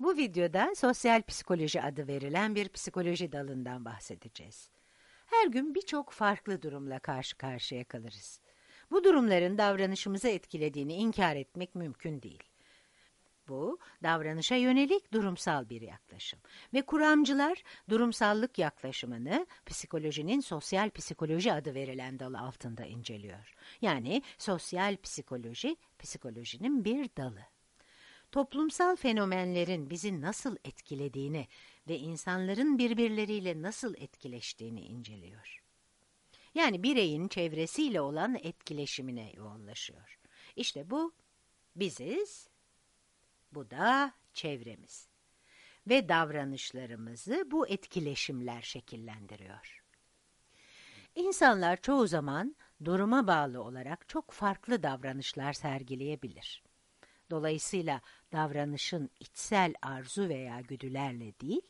Bu videoda sosyal psikoloji adı verilen bir psikoloji dalından bahsedeceğiz. Her gün birçok farklı durumla karşı karşıya kalırız. Bu durumların davranışımızı etkilediğini inkar etmek mümkün değil. Bu, davranışa yönelik durumsal bir yaklaşım ve kuramcılar durumsallık yaklaşımını psikolojinin sosyal psikoloji adı verilen dalı altında inceliyor. Yani sosyal psikoloji, psikolojinin bir dalı. Toplumsal fenomenlerin bizi nasıl etkilediğini ve insanların birbirleriyle nasıl etkileştiğini inceliyor. Yani bireyin çevresiyle olan etkileşimine yoğunlaşıyor. İşte bu biziz, bu da çevremiz. Ve davranışlarımızı bu etkileşimler şekillendiriyor. İnsanlar çoğu zaman duruma bağlı olarak çok farklı davranışlar sergileyebilir. Dolayısıyla davranışın içsel arzu veya güdülerle değil,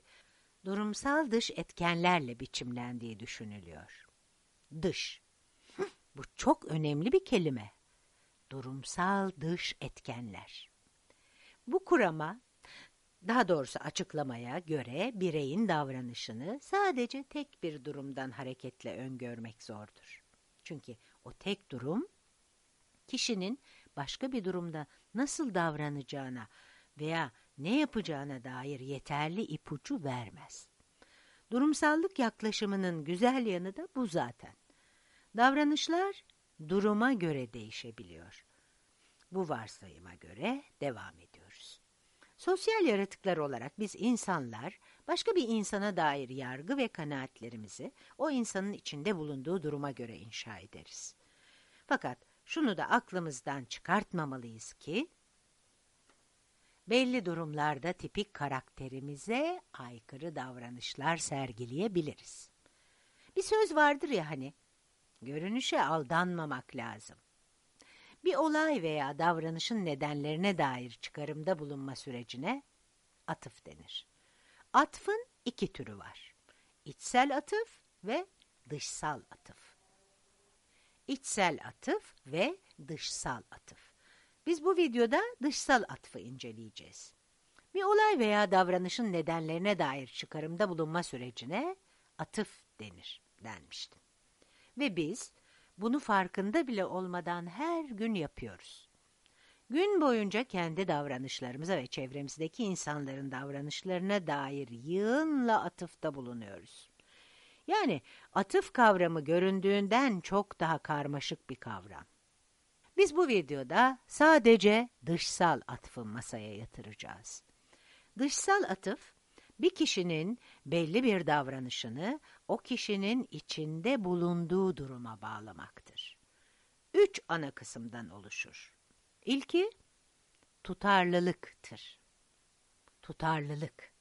durumsal dış etkenlerle biçimlendiği düşünülüyor. Dış. Bu çok önemli bir kelime. Durumsal dış etkenler. Bu kurama, daha doğrusu açıklamaya göre bireyin davranışını sadece tek bir durumdan hareketle öngörmek zordur. Çünkü o tek durum, kişinin başka bir durumda nasıl davranacağına veya ne yapacağına dair yeterli ipucu vermez. Durumsallık yaklaşımının güzel yanı da bu zaten. Davranışlar duruma göre değişebiliyor. Bu varsayıma göre devam ediyoruz. Sosyal yaratıklar olarak biz insanlar başka bir insana dair yargı ve kanaatlerimizi o insanın içinde bulunduğu duruma göre inşa ederiz. Fakat şunu da aklımızdan çıkartmamalıyız ki belli durumlarda tipik karakterimize aykırı davranışlar sergileyebiliriz. Bir söz vardır ya hani, görünüşe aldanmamak lazım. Bir olay veya davranışın nedenlerine dair çıkarımda bulunma sürecine atıf denir. Atfın iki türü var. İçsel atıf ve dışsal atıf. İçsel atıf ve dışsal atıf. Biz bu videoda dışsal atıfı inceleyeceğiz. Bir olay veya davranışın nedenlerine dair çıkarımda bulunma sürecine atıf denir denmişti. Ve biz bunu farkında bile olmadan her gün yapıyoruz. Gün boyunca kendi davranışlarımıza ve çevremizdeki insanların davranışlarına dair yığınla atıfta bulunuyoruz. Yani atıf kavramı göründüğünden çok daha karmaşık bir kavram. Biz bu videoda sadece dışsal atıfı masaya yatıracağız. Dışsal atıf, bir kişinin belli bir davranışını o kişinin içinde bulunduğu duruma bağlamaktır. Üç ana kısımdan oluşur. İlki tutarlılıktır. Tutarlılık.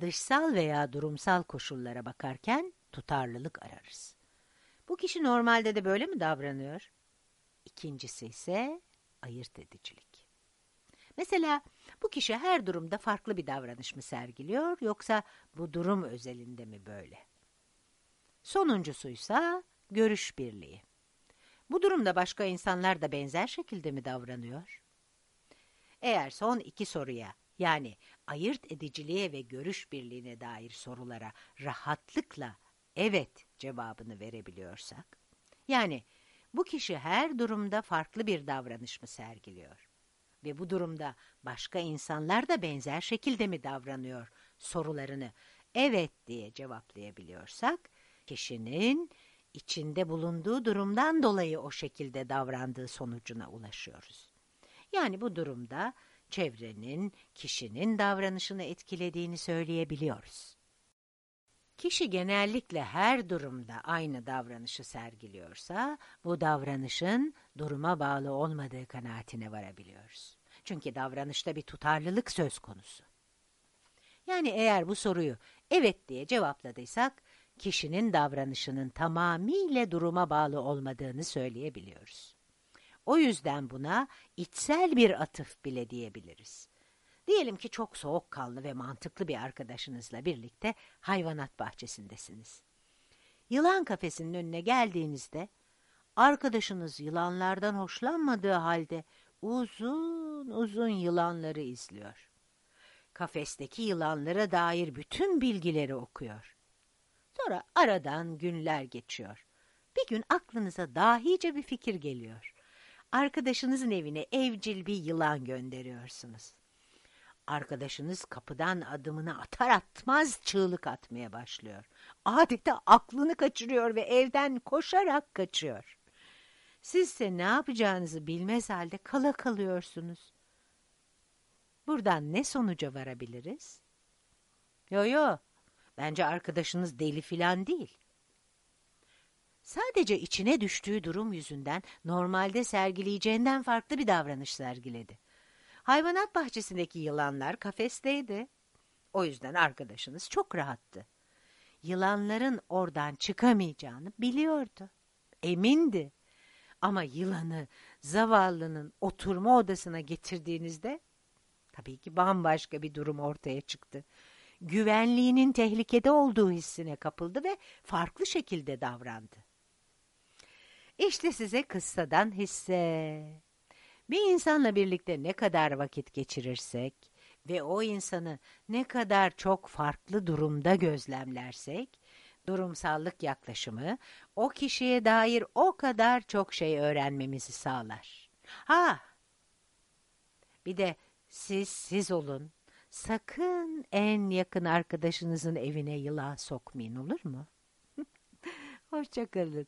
Dışsal veya durumsal koşullara bakarken tutarlılık ararız. Bu kişi normalde de böyle mi davranıyor? İkincisi ise ayırt edicilik. Mesela bu kişi her durumda farklı bir davranış mı sergiliyor yoksa bu durum özelinde mi böyle? Sonuncusuysa görüş birliği. Bu durumda başka insanlar da benzer şekilde mi davranıyor? Eğer son iki soruya yani ayırt ediciliğe ve görüş birliğine dair sorulara rahatlıkla evet cevabını verebiliyorsak, yani bu kişi her durumda farklı bir davranış mı sergiliyor? Ve bu durumda başka insanlar da benzer şekilde mi davranıyor sorularını evet diye cevaplayabiliyorsak, kişinin içinde bulunduğu durumdan dolayı o şekilde davrandığı sonucuna ulaşıyoruz. Yani bu durumda çevrenin, kişinin davranışını etkilediğini söyleyebiliyoruz. Kişi genellikle her durumda aynı davranışı sergiliyorsa, bu davranışın duruma bağlı olmadığı kanaatine varabiliyoruz. Çünkü davranışta bir tutarlılık söz konusu. Yani eğer bu soruyu evet diye cevapladıysak, kişinin davranışının tamamıyla duruma bağlı olmadığını söyleyebiliyoruz. O yüzden buna içsel bir atıf bile diyebiliriz. Diyelim ki çok soğukkanlı ve mantıklı bir arkadaşınızla birlikte hayvanat bahçesindesiniz. Yılan kafesinin önüne geldiğinizde arkadaşınız yılanlardan hoşlanmadığı halde uzun uzun yılanları izliyor. kafesteki yılanlara dair bütün bilgileri okuyor. Sonra aradan günler geçiyor. Bir gün aklınıza dahice bir fikir geliyor. Arkadaşınızın evine evcil bir yılan gönderiyorsunuz. Arkadaşınız kapıdan adımını atar atmaz çığlık atmaya başlıyor. Adeta aklını kaçırıyor ve evden koşarak kaçıyor. Sizse ne yapacağınızı bilmez halde kala kalıyorsunuz. Buradan ne sonuca varabiliriz? Yo yo, bence arkadaşınız deli filan değil. Sadece içine düştüğü durum yüzünden normalde sergileyeceğinden farklı bir davranış sergiledi. Hayvanat bahçesindeki yılanlar kafesteydi. O yüzden arkadaşınız çok rahattı. Yılanların oradan çıkamayacağını biliyordu. Emindi. Ama yılanı zavallının oturma odasına getirdiğinizde tabii ki bambaşka bir durum ortaya çıktı. Güvenliğinin tehlikede olduğu hissine kapıldı ve farklı şekilde davrandı. İşte size kıssadan hisse. Bir insanla birlikte ne kadar vakit geçirirsek ve o insanı ne kadar çok farklı durumda gözlemlersek, durumsallık yaklaşımı o kişiye dair o kadar çok şey öğrenmemizi sağlar. Ha! Bir de siz siz olun. Sakın en yakın arkadaşınızın evine yılan sokmayın olur mu? Hoşçakalın.